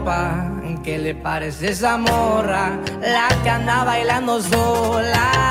compa, ¿qué le parece esa morra? La que anda bailando sola,